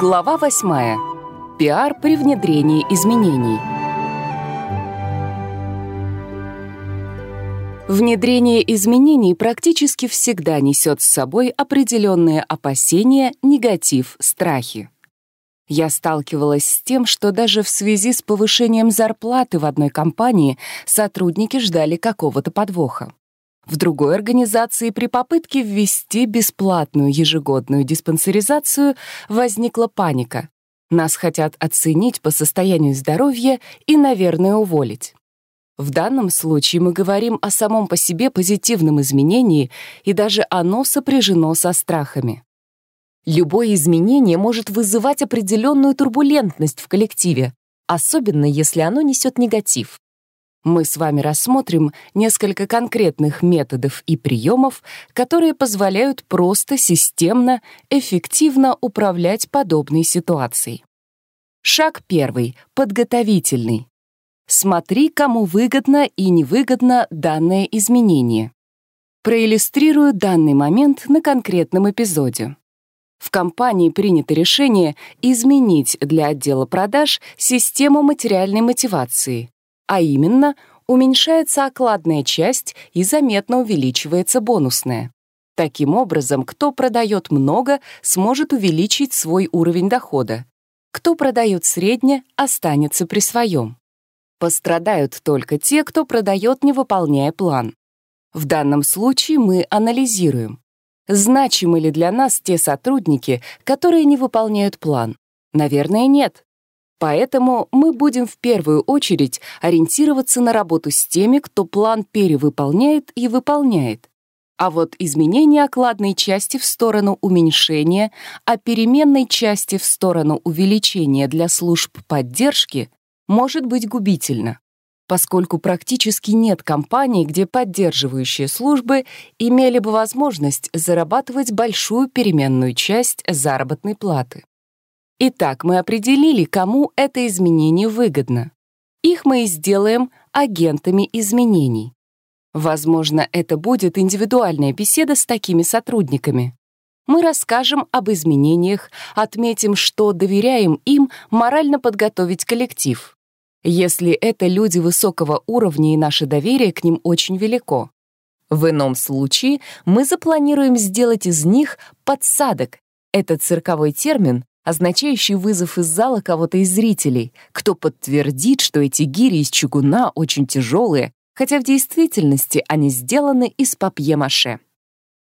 Глава 8. Пиар при внедрении изменений. Внедрение изменений практически всегда несет с собой определенные опасения, негатив, страхи. Я сталкивалась с тем, что даже в связи с повышением зарплаты в одной компании сотрудники ждали какого-то подвоха. В другой организации при попытке ввести бесплатную ежегодную диспансеризацию возникла паника. Нас хотят оценить по состоянию здоровья и, наверное, уволить. В данном случае мы говорим о самом по себе позитивном изменении, и даже оно сопряжено со страхами. Любое изменение может вызывать определенную турбулентность в коллективе, особенно если оно несет негатив. Мы с вами рассмотрим несколько конкретных методов и приемов, которые позволяют просто системно, эффективно управлять подобной ситуацией. Шаг первый, подготовительный. Смотри, кому выгодно и невыгодно данное изменение. Проиллюстрирую данный момент на конкретном эпизоде. В компании принято решение изменить для отдела продаж систему материальной мотивации, а именно уменьшается окладная часть и заметно увеличивается бонусная. Таким образом, кто продает много, сможет увеличить свой уровень дохода. Кто продает средне, останется при своем. Пострадают только те, кто продает, не выполняя план. В данном случае мы анализируем, значимы ли для нас те сотрудники, которые не выполняют план. Наверное, нет. Поэтому мы будем в первую очередь ориентироваться на работу с теми, кто план перевыполняет и выполняет. А вот изменение окладной части в сторону уменьшения, а переменной части в сторону увеличения для служб поддержки может быть губительно, поскольку практически нет компаний, где поддерживающие службы имели бы возможность зарабатывать большую переменную часть заработной платы. Итак, мы определили, кому это изменение выгодно. Их мы и сделаем агентами изменений. Возможно, это будет индивидуальная беседа с такими сотрудниками. Мы расскажем об изменениях, отметим, что доверяем им морально подготовить коллектив. Если это люди высокого уровня и наше доверие к ним очень велико. В ином случае мы запланируем сделать из них подсадок. Это цирковой термин, означающий вызов из зала кого-то из зрителей, кто подтвердит, что эти гири из чугуна очень тяжелые, хотя в действительности они сделаны из папье-маше.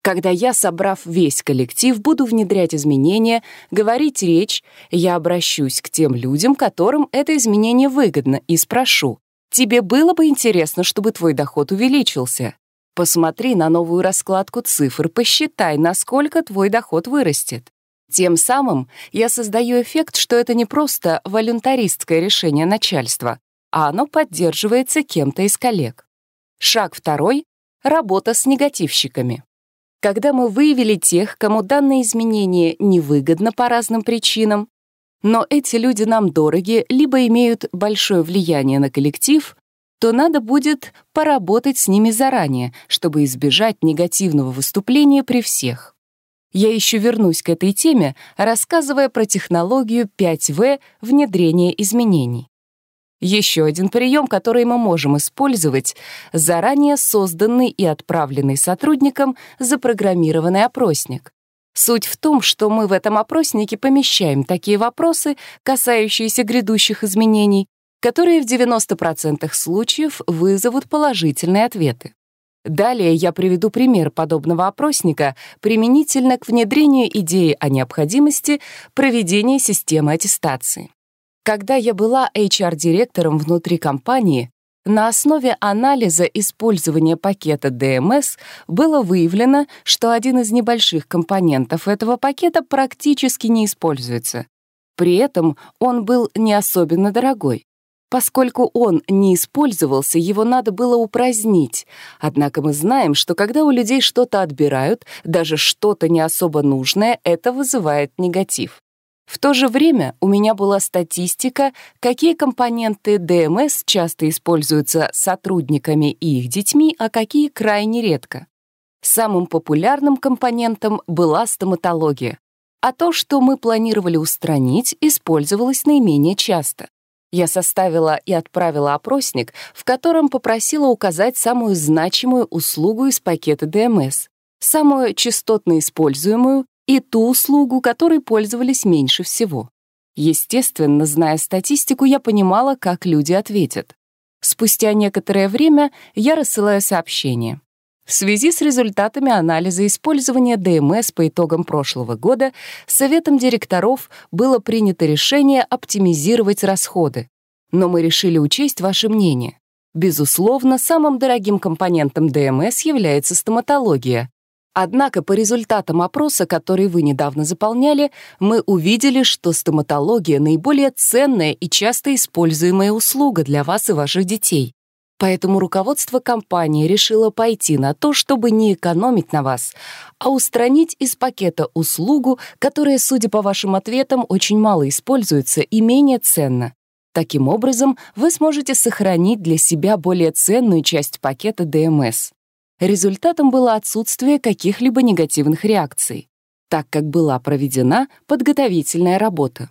Когда я, собрав весь коллектив, буду внедрять изменения, говорить речь, я обращусь к тем людям, которым это изменение выгодно, и спрошу, «Тебе было бы интересно, чтобы твой доход увеличился? Посмотри на новую раскладку цифр, посчитай, насколько твой доход вырастет. Тем самым я создаю эффект, что это не просто волюнтаристское решение начальства, а оно поддерживается кем-то из коллег. Шаг второй — работа с негативщиками. Когда мы выявили тех, кому данное изменение невыгодно по разным причинам, но эти люди нам дороги, либо имеют большое влияние на коллектив, то надо будет поработать с ними заранее, чтобы избежать негативного выступления при всех. Я еще вернусь к этой теме, рассказывая про технологию 5В внедрения изменений. Еще один прием, который мы можем использовать, заранее созданный и отправленный сотрудникам запрограммированный опросник. Суть в том, что мы в этом опроснике помещаем такие вопросы, касающиеся грядущих изменений, которые в 90% случаев вызовут положительные ответы. Далее я приведу пример подобного опросника применительно к внедрению идеи о необходимости проведения системы аттестации. Когда я была HR-директором внутри компании, на основе анализа использования пакета DMS было выявлено, что один из небольших компонентов этого пакета практически не используется. При этом он был не особенно дорогой. Поскольку он не использовался, его надо было упразднить. Однако мы знаем, что когда у людей что-то отбирают, даже что-то не особо нужное, это вызывает негатив. В то же время у меня была статистика, какие компоненты ДМС часто используются сотрудниками и их детьми, а какие крайне редко. Самым популярным компонентом была стоматология. а то, что мы планировали устранить, использовалось наименее часто. Я составила и отправила опросник, в котором попросила указать самую значимую услугу из пакета ДМС, самую частотно используемую и ту услугу, которой пользовались меньше всего. Естественно, зная статистику, я понимала, как люди ответят. Спустя некоторое время я рассылаю сообщение. В связи с результатами анализа использования ДМС по итогам прошлого года Советом директоров было принято решение оптимизировать расходы. Но мы решили учесть ваше мнение. Безусловно, самым дорогим компонентом ДМС является стоматология. Однако по результатам опроса, который вы недавно заполняли, мы увидели, что стоматология — наиболее ценная и часто используемая услуга для вас и ваших детей. Поэтому руководство компании решило пойти на то, чтобы не экономить на вас, а устранить из пакета услугу, которая, судя по вашим ответам, очень мало используется и менее ценна. Таким образом, вы сможете сохранить для себя более ценную часть пакета ДМС. Результатом было отсутствие каких-либо негативных реакций, так как была проведена подготовительная работа.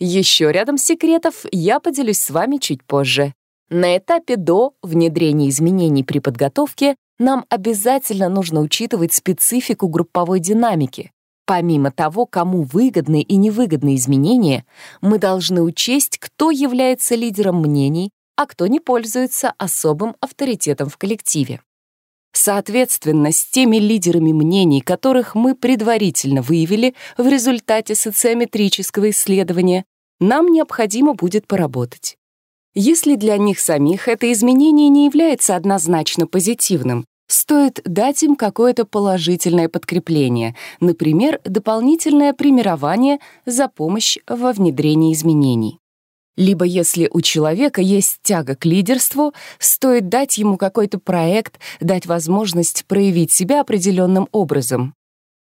Еще рядом секретов я поделюсь с вами чуть позже. На этапе до внедрения изменений при подготовке нам обязательно нужно учитывать специфику групповой динамики. Помимо того, кому выгодны и невыгодны изменения, мы должны учесть, кто является лидером мнений, а кто не пользуется особым авторитетом в коллективе. Соответственно, с теми лидерами мнений, которых мы предварительно выявили в результате социометрического исследования, нам необходимо будет поработать. Если для них самих это изменение не является однозначно позитивным, стоит дать им какое-то положительное подкрепление, например, дополнительное премирование за помощь во внедрении изменений. Либо если у человека есть тяга к лидерству, стоит дать ему какой-то проект, дать возможность проявить себя определенным образом.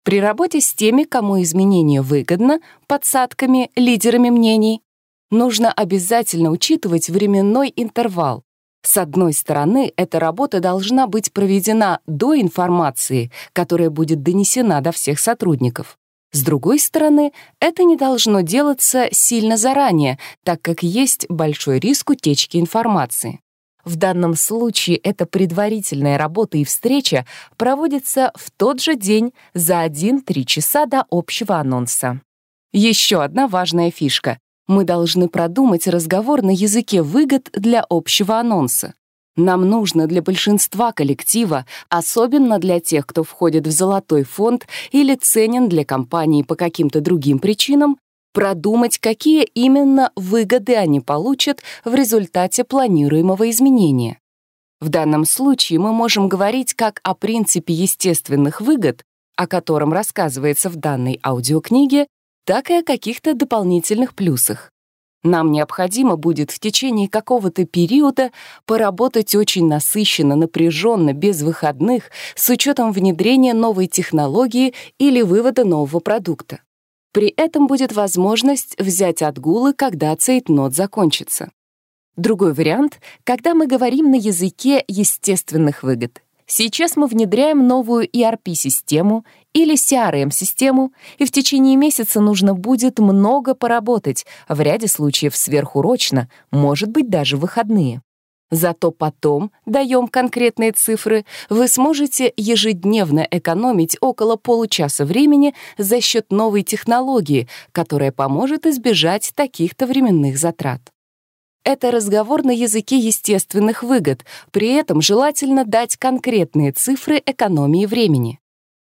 При работе с теми, кому изменение выгодно, подсадками, лидерами мнений, нужно обязательно учитывать временной интервал. С одной стороны, эта работа должна быть проведена до информации, которая будет донесена до всех сотрудников. С другой стороны, это не должно делаться сильно заранее, так как есть большой риск утечки информации. В данном случае эта предварительная работа и встреча проводится в тот же день за 1-3 часа до общего анонса. Еще одна важная фишка мы должны продумать разговор на языке выгод для общего анонса. Нам нужно для большинства коллектива, особенно для тех, кто входит в золотой фонд или ценен для компании по каким-то другим причинам, продумать, какие именно выгоды они получат в результате планируемого изменения. В данном случае мы можем говорить как о принципе естественных выгод, о котором рассказывается в данной аудиокниге, так и о каких-то дополнительных плюсах. Нам необходимо будет в течение какого-то периода поработать очень насыщенно, напряженно, без выходных, с учетом внедрения новой технологии или вывода нового продукта. При этом будет возможность взять отгулы, когда цейтнот закончится. Другой вариант, когда мы говорим на языке естественных выгод. Сейчас мы внедряем новую ERP-систему или CRM-систему, и в течение месяца нужно будет много поработать, в ряде случаев сверхурочно, может быть, даже выходные. Зато потом, даем конкретные цифры, вы сможете ежедневно экономить около получаса времени за счет новой технологии, которая поможет избежать таких-то временных затрат. Это разговор на языке естественных выгод, при этом желательно дать конкретные цифры экономии времени.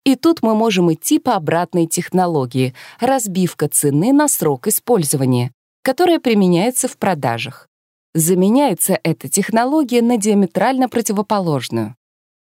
И тут мы можем идти по обратной технологии — разбивка цены на срок использования, которая применяется в продажах. Заменяется эта технология на диаметрально противоположную.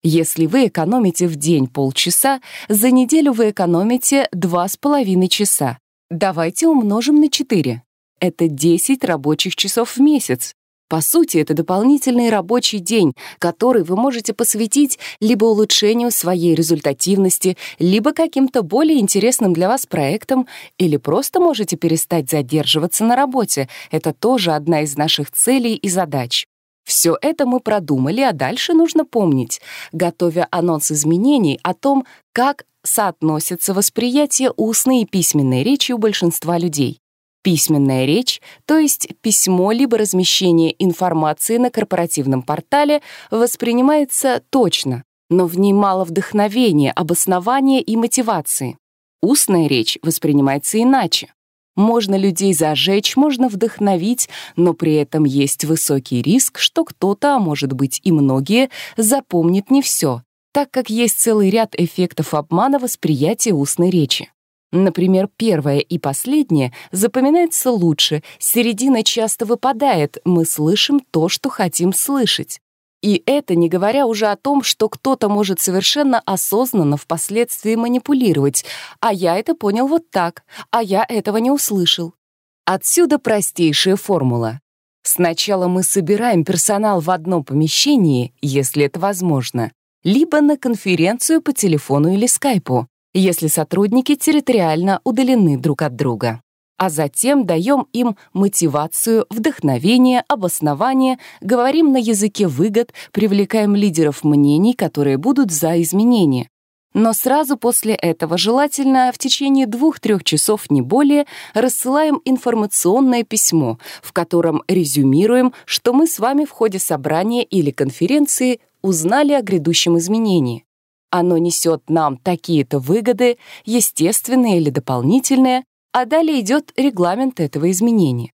Если вы экономите в день полчаса, за неделю вы экономите 2,5 часа. Давайте умножим на 4 это 10 рабочих часов в месяц. По сути, это дополнительный рабочий день, который вы можете посвятить либо улучшению своей результативности, либо каким-то более интересным для вас проектам, или просто можете перестать задерживаться на работе. Это тоже одна из наших целей и задач. Все это мы продумали, а дальше нужно помнить, готовя анонс изменений о том, как соотносятся восприятие устной и письменной речи у большинства людей. Письменная речь, то есть письмо либо размещение информации на корпоративном портале, воспринимается точно, но в ней мало вдохновения, обоснования и мотивации. Устная речь воспринимается иначе. Можно людей зажечь, можно вдохновить, но при этом есть высокий риск, что кто-то, а может быть и многие, запомнит не все, так как есть целый ряд эффектов обмана восприятия устной речи. Например, первое и последнее запоминается лучше, середина часто выпадает, мы слышим то, что хотим слышать. И это не говоря уже о том, что кто-то может совершенно осознанно впоследствии манипулировать, а я это понял вот так, а я этого не услышал. Отсюда простейшая формула. Сначала мы собираем персонал в одном помещении, если это возможно, либо на конференцию по телефону или скайпу, если сотрудники территориально удалены друг от друга. А затем даем им мотивацию, вдохновение, обоснование, говорим на языке выгод, привлекаем лидеров мнений, которые будут за изменения. Но сразу после этого, желательно в течение двух-трех часов, не более, рассылаем информационное письмо, в котором резюмируем, что мы с вами в ходе собрания или конференции узнали о грядущем изменении. Оно несет нам такие-то выгоды, естественные или дополнительные, а далее идет регламент этого изменения.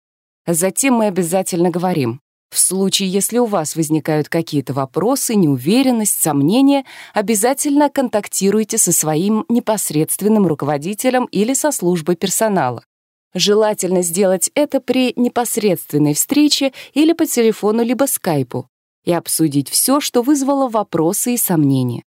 Затем мы обязательно говорим, в случае, если у вас возникают какие-то вопросы, неуверенность, сомнения, обязательно контактируйте со своим непосредственным руководителем или со службой персонала. Желательно сделать это при непосредственной встрече или по телефону либо скайпу и обсудить все, что вызвало вопросы и сомнения.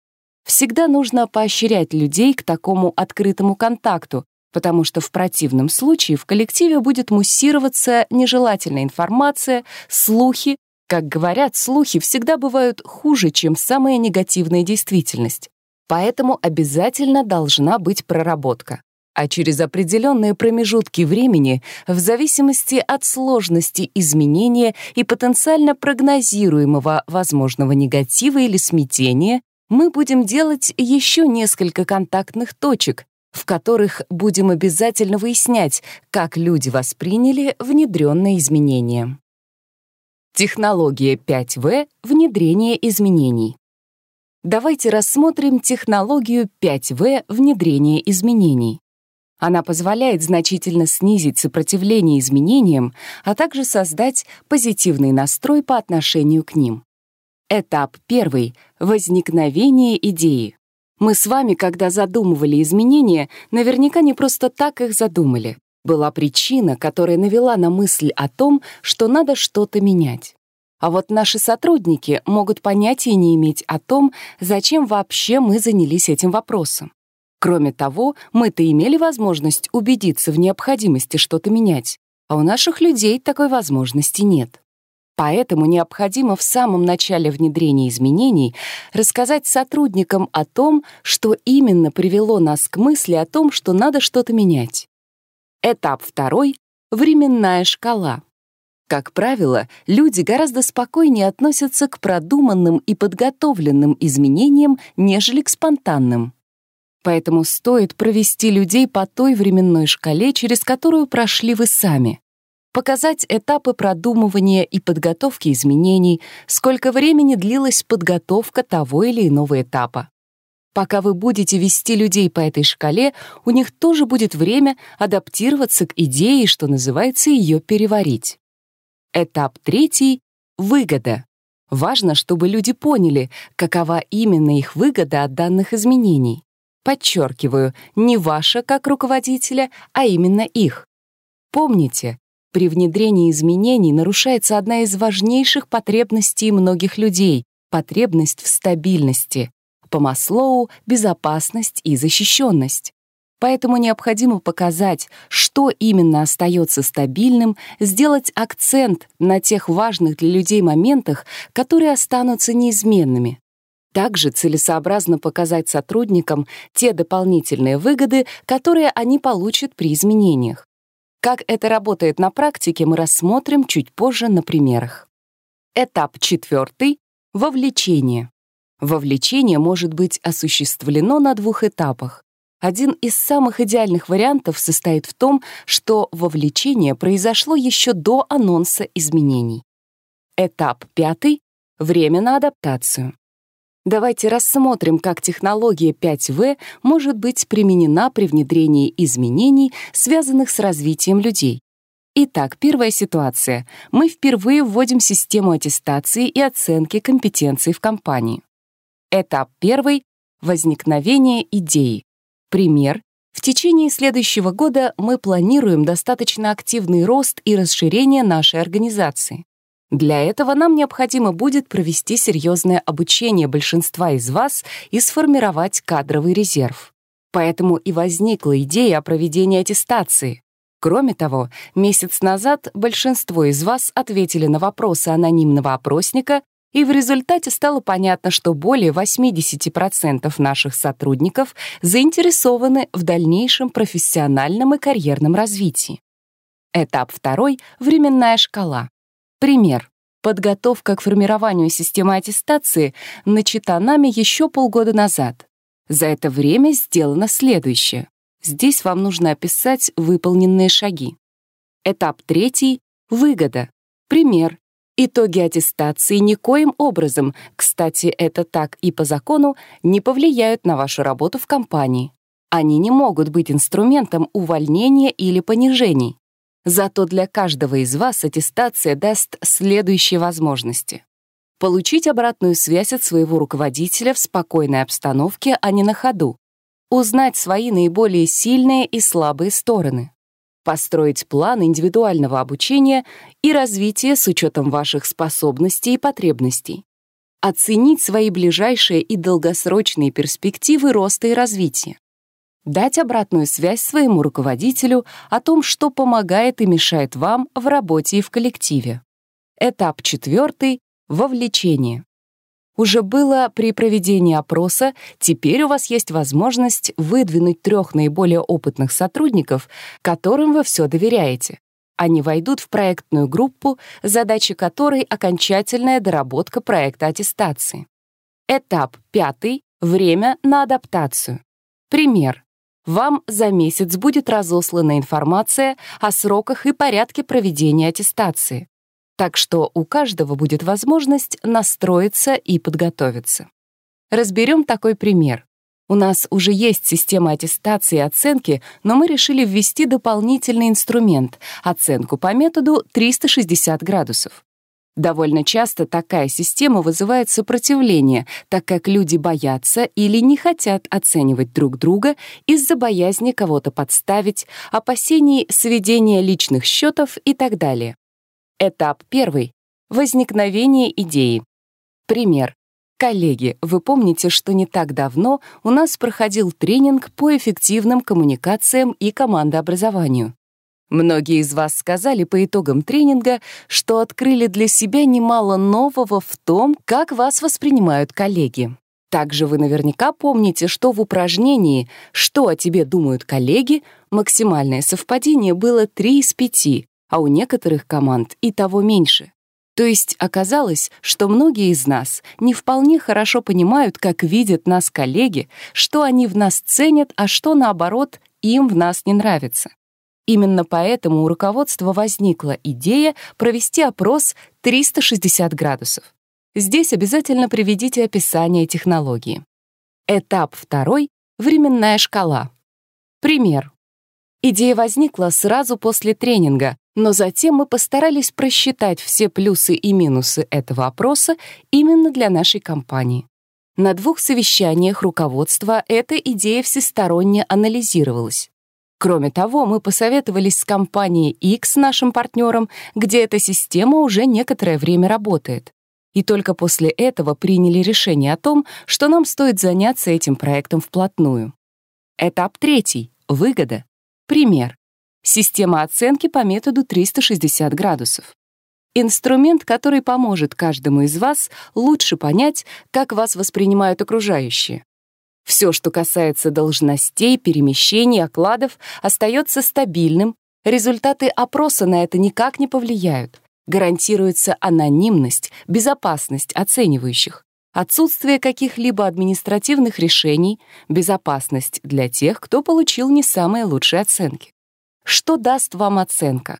Всегда нужно поощрять людей к такому открытому контакту, потому что в противном случае в коллективе будет муссироваться нежелательная информация, слухи. Как говорят, слухи всегда бывают хуже, чем самая негативная действительность. Поэтому обязательно должна быть проработка. А через определенные промежутки времени, в зависимости от сложности изменения и потенциально прогнозируемого возможного негатива или смятения, мы будем делать еще несколько контактных точек, в которых будем обязательно выяснять, как люди восприняли внедренные изменения. Технология 5В — внедрение изменений. Давайте рассмотрим технологию 5В внедрения изменений. Она позволяет значительно снизить сопротивление изменениям, а также создать позитивный настрой по отношению к ним. Этап первый — возникновение идеи. Мы с вами, когда задумывали изменения, наверняка не просто так их задумали. Была причина, которая навела на мысль о том, что надо что-то менять. А вот наши сотрудники могут понятия не иметь о том, зачем вообще мы занялись этим вопросом. Кроме того, мы-то имели возможность убедиться в необходимости что-то менять, а у наших людей такой возможности нет. Поэтому необходимо в самом начале внедрения изменений рассказать сотрудникам о том, что именно привело нас к мысли о том, что надо что-то менять. Этап второй — временная шкала. Как правило, люди гораздо спокойнее относятся к продуманным и подготовленным изменениям, нежели к спонтанным. Поэтому стоит провести людей по той временной шкале, через которую прошли вы сами показать этапы продумывания и подготовки изменений, сколько времени длилась подготовка того или иного этапа. Пока вы будете вести людей по этой шкале, у них тоже будет время адаптироваться к идее, что называется, ее переварить. Этап третий — выгода. Важно, чтобы люди поняли, какова именно их выгода от данных изменений. Подчеркиваю, не ваша как руководителя, а именно их. Помните, при внедрении изменений нарушается одна из важнейших потребностей многих людей — потребность в стабильности. По Маслоу — безопасность и защищенность. Поэтому необходимо показать, что именно остается стабильным, сделать акцент на тех важных для людей моментах, которые останутся неизменными. Также целесообразно показать сотрудникам те дополнительные выгоды, которые они получат при изменениях. Как это работает на практике, мы рассмотрим чуть позже на примерах. Этап четвертый — вовлечение. Вовлечение может быть осуществлено на двух этапах. Один из самых идеальных вариантов состоит в том, что вовлечение произошло еще до анонса изменений. Этап пятый — время на адаптацию. Давайте рассмотрим, как технология 5В может быть применена при внедрении изменений, связанных с развитием людей. Итак, первая ситуация. Мы впервые вводим систему аттестации и оценки компетенций в компании. Этап первый — возникновение идеи. Пример. В течение следующего года мы планируем достаточно активный рост и расширение нашей организации. Для этого нам необходимо будет провести серьезное обучение большинства из вас и сформировать кадровый резерв. Поэтому и возникла идея о проведении аттестации. Кроме того, месяц назад большинство из вас ответили на вопросы анонимного опросника, и в результате стало понятно, что более 80% наших сотрудников заинтересованы в дальнейшем профессиональном и карьерном развитии. Этап второй — временная шкала. Пример. Подготовка к формированию системы аттестации начата нами еще полгода назад. За это время сделано следующее. Здесь вам нужно описать выполненные шаги. Этап третий — выгода. Пример. Итоги аттестации никоим образом, кстати, это так и по закону, не повлияют на вашу работу в компании. Они не могут быть инструментом увольнения или понижений. Зато для каждого из вас аттестация даст следующие возможности. Получить обратную связь от своего руководителя в спокойной обстановке, а не на ходу. Узнать свои наиболее сильные и слабые стороны. Построить план индивидуального обучения и развития с учетом ваших способностей и потребностей. Оценить свои ближайшие и долгосрочные перспективы роста и развития дать обратную связь своему руководителю о том, что помогает и мешает вам в работе и в коллективе. Этап четвертый — вовлечение. Уже было при проведении опроса, теперь у вас есть возможность выдвинуть трех наиболее опытных сотрудников, которым вы все доверяете. Они войдут в проектную группу, задача которой — окончательная доработка проекта аттестации. Этап пятый — время на адаптацию. Пример вам за месяц будет разослана информация о сроках и порядке проведения аттестации. Так что у каждого будет возможность настроиться и подготовиться. Разберем такой пример. У нас уже есть система аттестации и оценки, но мы решили ввести дополнительный инструмент — оценку по методу 360 градусов. Довольно часто такая система вызывает сопротивление, так как люди боятся или не хотят оценивать друг друга из-за боязни кого-то подставить, опасений сведения личных счетов и так далее. Этап первый — возникновение идеи. Пример. Коллеги, вы помните, что не так давно у нас проходил тренинг по эффективным коммуникациям и командообразованию. Многие из вас сказали по итогам тренинга, что открыли для себя немало нового в том, как вас воспринимают коллеги. Также вы наверняка помните, что в упражнении «Что о тебе думают коллеги» максимальное совпадение было 3 из 5, а у некоторых команд и того меньше. То есть оказалось, что многие из нас не вполне хорошо понимают, как видят нас коллеги, что они в нас ценят, а что, наоборот, им в нас не нравится. Именно поэтому у руководства возникла идея провести опрос 360 градусов. Здесь обязательно приведите описание технологии. Этап второй — временная шкала. Пример. Идея возникла сразу после тренинга, но затем мы постарались просчитать все плюсы и минусы этого опроса именно для нашей компании. На двух совещаниях руководства эта идея всесторонне анализировалась. Кроме того, мы посоветовались с компанией X, нашим партнером, где эта система уже некоторое время работает. И только после этого приняли решение о том, что нам стоит заняться этим проектом вплотную. Этап третий — выгода. Пример. Система оценки по методу 360 градусов. Инструмент, который поможет каждому из вас лучше понять, как вас воспринимают окружающие. Все, что касается должностей, перемещений, окладов, остается стабильным. Результаты опроса на это никак не повлияют. Гарантируется анонимность, безопасность оценивающих. отсутствие каких-либо административных решений, безопасность для тех, кто получил не самые лучшие оценки. Что даст вам оценка?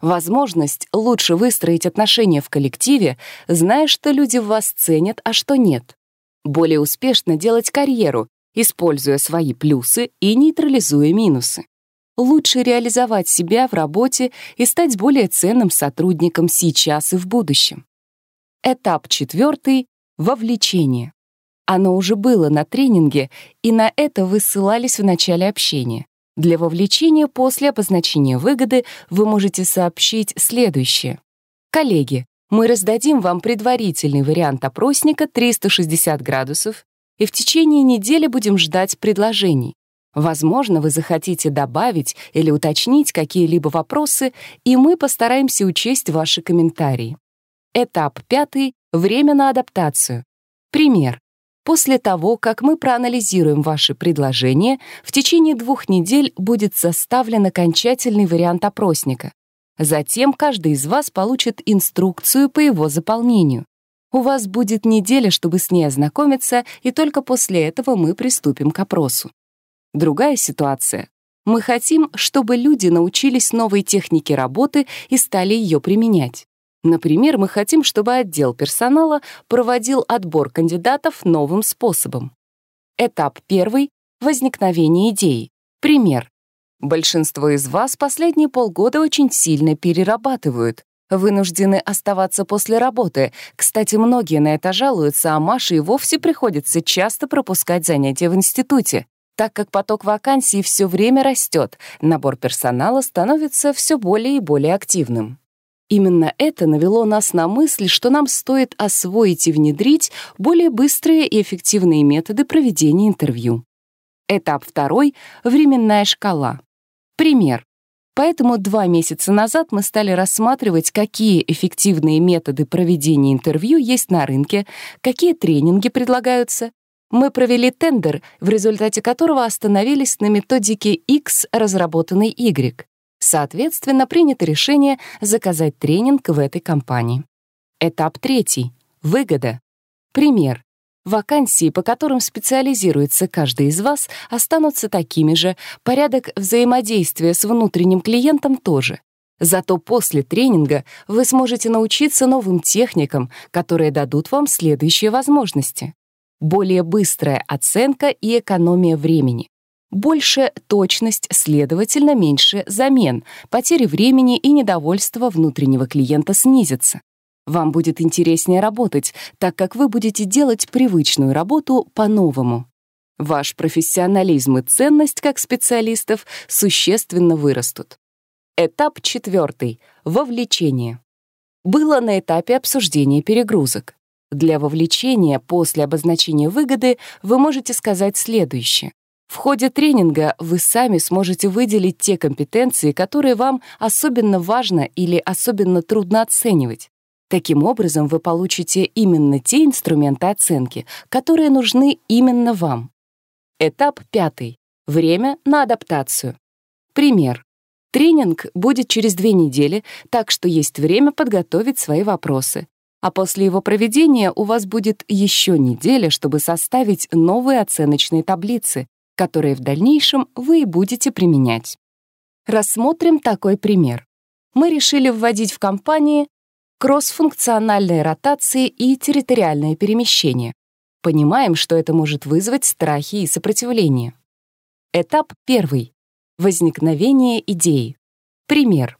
Возможность лучше выстроить отношения в коллективе, зная, что люди вас ценят, а что нет. Более успешно делать карьеру, используя свои плюсы и нейтрализуя минусы. Лучше реализовать себя в работе и стать более ценным сотрудником сейчас и в будущем. Этап четвертый — вовлечение. Оно уже было на тренинге, и на это вы ссылались в начале общения. Для вовлечения после обозначения выгоды вы можете сообщить следующее. Коллеги, мы раздадим вам предварительный вариант опросника 360 градусов и в течение недели будем ждать предложений. Возможно, вы захотите добавить или уточнить какие-либо вопросы, и мы постараемся учесть ваши комментарии. Этап пятый — время на адаптацию. Пример. После того, как мы проанализируем ваши предложения, в течение двух недель будет составлен окончательный вариант опросника. Затем каждый из вас получит инструкцию по его заполнению. У вас будет неделя, чтобы с ней ознакомиться, и только после этого мы приступим к опросу. Другая ситуация. Мы хотим, чтобы люди научились новой технике работы и стали ее применять. Например, мы хотим, чтобы отдел персонала проводил отбор кандидатов новым способом. Этап первый — возникновение идеи. Пример. Большинство из вас последние полгода очень сильно перерабатывают, вынуждены оставаться после работы. Кстати, многие на это жалуются, а Маше и вовсе приходится часто пропускать занятия в институте. Так как поток вакансий все время растет, набор персонала становится все более и более активным. Именно это навело нас на мысль, что нам стоит освоить и внедрить более быстрые и эффективные методы проведения интервью. Этап второй — временная шкала. Пример. Поэтому два месяца назад мы стали рассматривать, какие эффективные методы проведения интервью есть на рынке, какие тренинги предлагаются. Мы провели тендер, в результате которого остановились на методике X, разработанной Y. Соответственно, принято решение заказать тренинг в этой компании. Этап третий. Выгода. Пример. Вакансии, по которым специализируется каждый из вас, останутся такими же, порядок взаимодействия с внутренним клиентом тоже. Зато после тренинга вы сможете научиться новым техникам, которые дадут вам следующие возможности. Более быстрая оценка и экономия времени. Больше точность, следовательно, меньше замен, потери времени и недовольство внутреннего клиента снизятся. Вам будет интереснее работать, так как вы будете делать привычную работу по-новому. Ваш профессионализм и ценность как специалистов существенно вырастут. Этап четвертый — вовлечение. Было на этапе обсуждения перегрузок. Для вовлечения после обозначения выгоды вы можете сказать следующее. В ходе тренинга вы сами сможете выделить те компетенции, которые вам особенно важно или особенно трудно оценивать. Таким образом, вы получите именно те инструменты оценки, которые нужны именно вам. Этап пятый. Время на адаптацию. Пример. Тренинг будет через две недели, так что есть время подготовить свои вопросы. А после его проведения у вас будет еще неделя, чтобы составить новые оценочные таблицы, которые в дальнейшем вы и будете применять. Рассмотрим такой пример. Мы решили вводить в компании кроссфункциональные ротации и территориальное перемещение. Понимаем, что это может вызвать страхи и сопротивление. Этап первый. Возникновение идеи. Пример.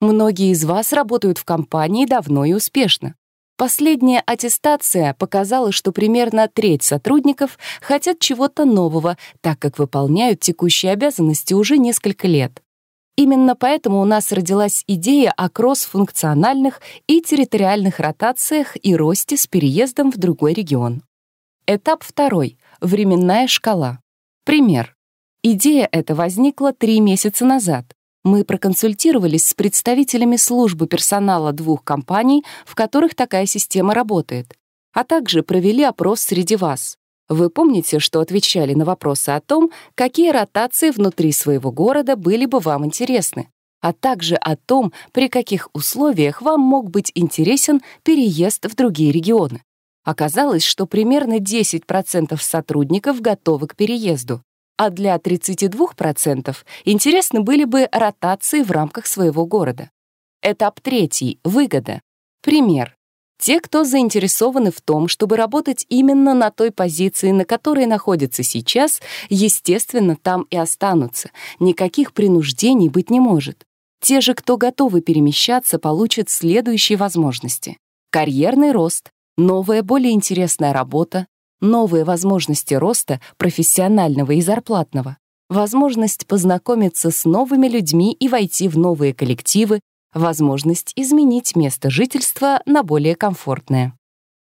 Многие из вас работают в компании давно и успешно. Последняя аттестация показала, что примерно треть сотрудников хотят чего-то нового, так как выполняют текущие обязанности уже несколько лет. Именно поэтому у нас родилась идея о кроссфункциональных и территориальных ротациях и росте с переездом в другой регион. Этап второй — временная шкала. Пример. Идея эта возникла три месяца назад мы проконсультировались с представителями службы персонала двух компаний, в которых такая система работает, а также провели опрос среди вас. Вы помните, что отвечали на вопросы о том, какие ротации внутри своего города были бы вам интересны, а также о том, при каких условиях вам мог быть интересен переезд в другие регионы. Оказалось, что примерно 10% сотрудников готовы к переезду, а для 32% интересны были бы ротации в рамках своего города. Этап третий — выгода. Пример. Те, кто заинтересованы в том, чтобы работать именно на той позиции, на которой находятся сейчас, естественно, там и останутся. Никаких принуждений быть не может. Те же, кто готовы перемещаться, получат следующие возможности. Карьерный рост, новая, более интересная работа, новые возможности роста профессионального и зарплатного, возможность познакомиться с новыми людьми и войти в новые коллективы, возможность изменить место жительства на более комфортное.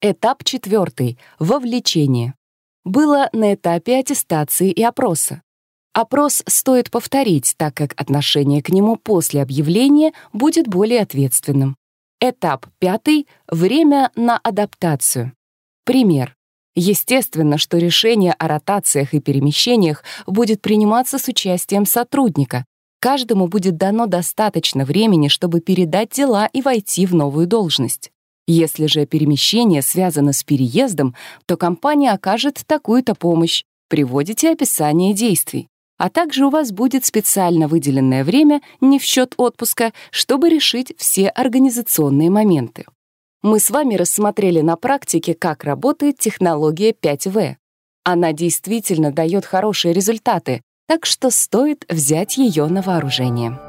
Этап четвертый — вовлечение. Было на этапе аттестации и опроса. Опрос стоит повторить, так как отношение к нему после объявления будет более ответственным. Этап пятый — время на адаптацию. Пример. Естественно, что решение о ротациях и перемещениях будет приниматься с участием сотрудника. Каждому будет дано достаточно времени, чтобы передать дела и войти в новую должность. Если же перемещение связано с переездом, то компания окажет такую-то помощь. Приводите описание действий. А также у вас будет специально выделенное время, не в счет отпуска, чтобы решить все организационные моменты мы с вами рассмотрели на практике, как работает технология 5В. Она действительно дает хорошие результаты, так что стоит взять ее на вооружение.